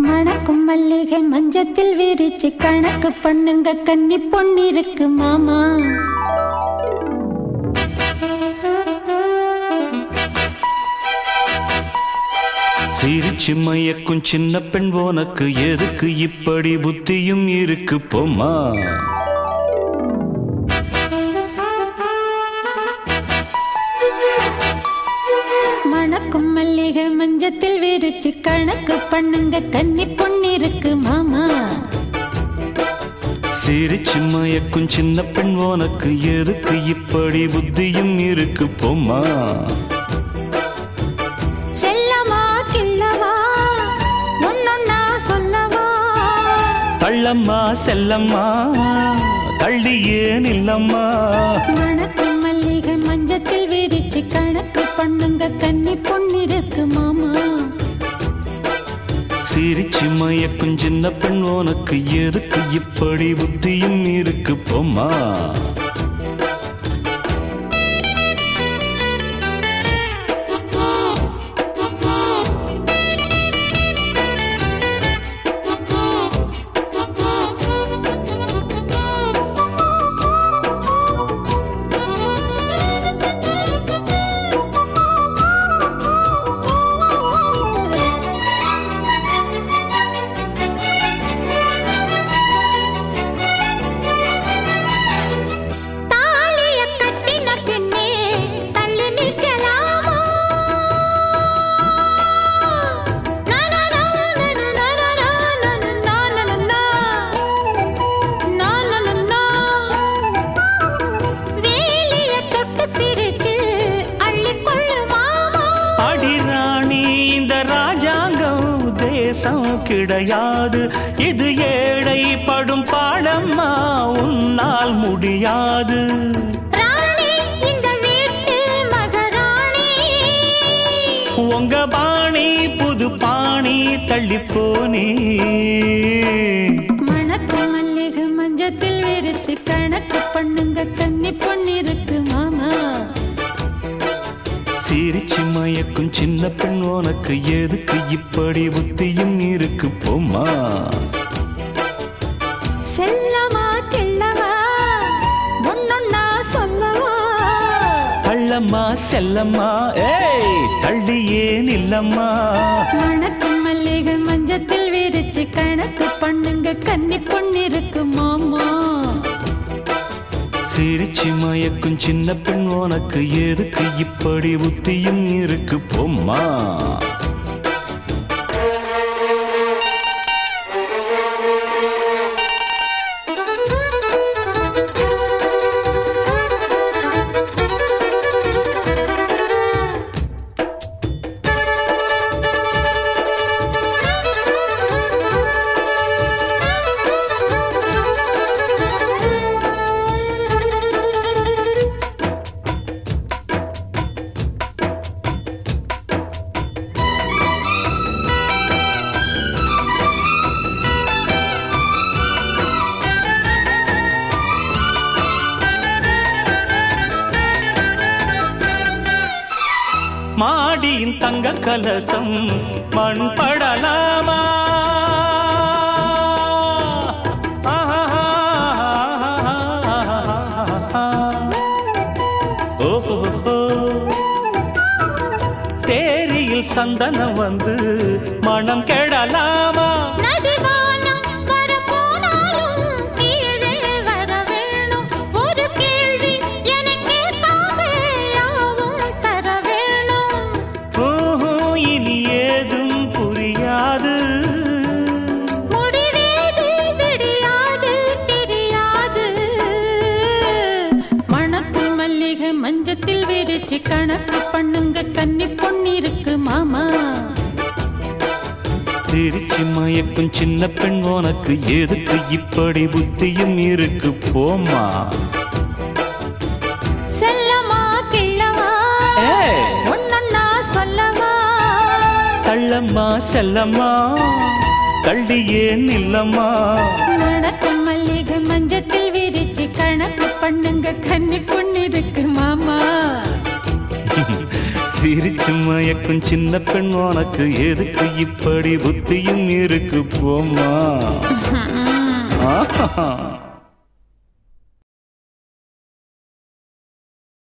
மணக்கும் மல்லிகை மஞ்சத்தில் விரிச்சு கணக்கு பண்ணுங்க கன்னி பொன்னிருக்கு மாமா. சிரிச்சு மயக்கும் சின்ன பெண் உனக்கு எதுக்கு இப்படி புத்தியும் இருக்கு போமா மணக்கும் மல்லிகை மஞ்சத்தில் விரிச்சு கணக்கு பண்ணுங்க கன்னி பொன்னிருக்கு மாமா. சிரிச்சு மயக்கும் சின்ன பெண் உனக்கு எதுக்கு? இப்படி புத்தியும் இருக்கு போமா செல்லமா கிள்ளவா ஒன்னொன்னா சொல்லவா? தள்ளம்மா செல்லம்மா தள்ளி ஏன் இல்லம்மா மணக்கும் மல்லிகை மஞ்சத்தில் விரிச்சு கணக்கு பண்ணுங்க கன்னி பொண்ணிருக்கு மாமா. சிரிச்சு மயக்கும் சின்ன பெண் உனக்கு எதுக்கு? இப்படி புத்தியும் இருக்கு போமா தேசம் கிடையாது இது ஏழை படும் பாடம்மா உன்னால் முடியாது. உங்க பாணி புது பாணி தள்ளி போனே. மணக்கு மல்லிகை மஞ்சத்தில் விரிச்சு கணக்கு பண்ணுங்க கன்னி பொன்னிருக்கு. சிரிச்சு மயக்கும் சின்ன பெண் உனக்கு எதுக்கு? இப்படி புத்தியும் இருக்கு போமா செல்லமா கிள்ளவா? ஒன்னொன்னா சொல்லவா? தள்ளம்மா செல்லம்மா. ஏய் தள்ளி ஏன் இல்லம்மா சிரிச்சு மயக்கும் சின்ன பெண் உனக்கு எதுக்கு? இப்படி புத்தியும் இருக்கு பொம்மா. மாடியின் தங்க கலசம் மண் படலாமா சேரியில் சந்தனம் வந்து மனம் கெடலாமா? விரிச்சு கணக்கு பண்ணுங்க கன்னி பொன்னிருக்கு மாமா. சிரிச்சு மயக்கும் சின்ன பெண் உனக்கு எதுக்கு? இப்படி புத்தியும் இருக்கு போமா செல்லமா கிள்ளவா? ஏய். ஒன்னொன்னா சொல்லவா? தள்ளம்மா செல்லம்மா. தள்ளி ஏன் இல்லம்மா? மணக்கும் மல்லிகை மஞ்சத்தில் விரிச்சு கணக்கு பண்ணுங்க கன்னி பொன்னிருக்கு மாமா. சிரிச்சு மயக்கும் சின்ன பெண் உனக்கு எதுக்கு இப்படி புத்தியும் இருக்கு போம்மா? ஆஹா.